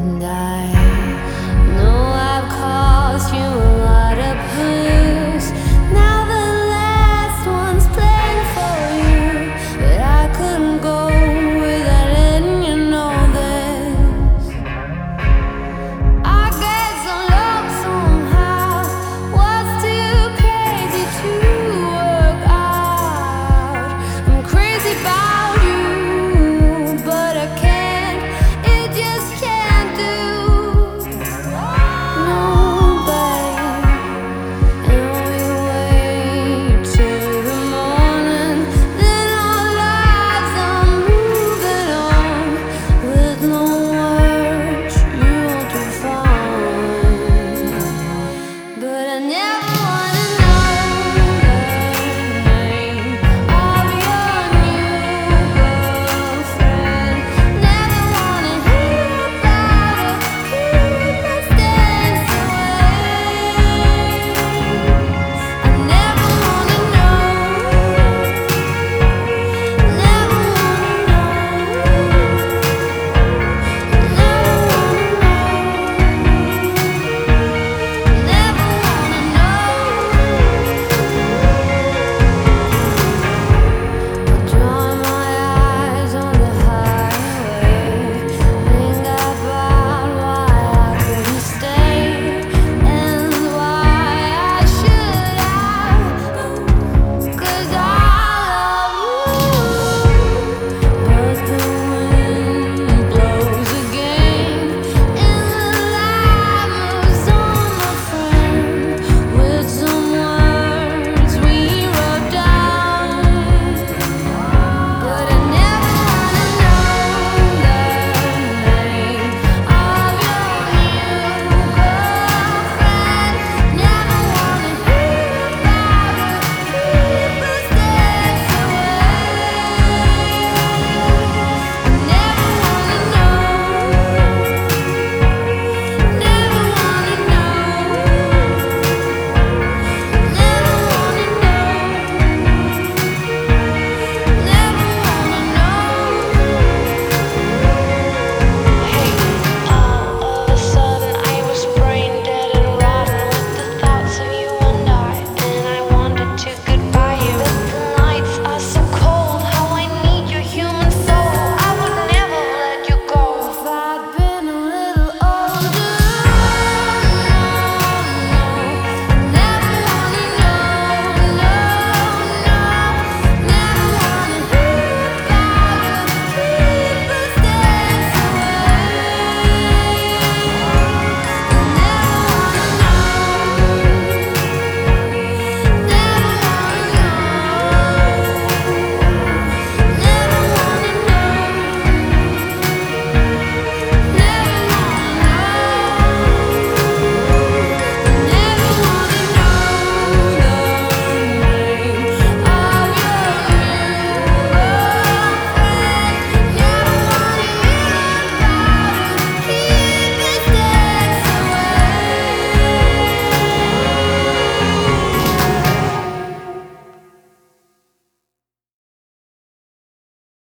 and I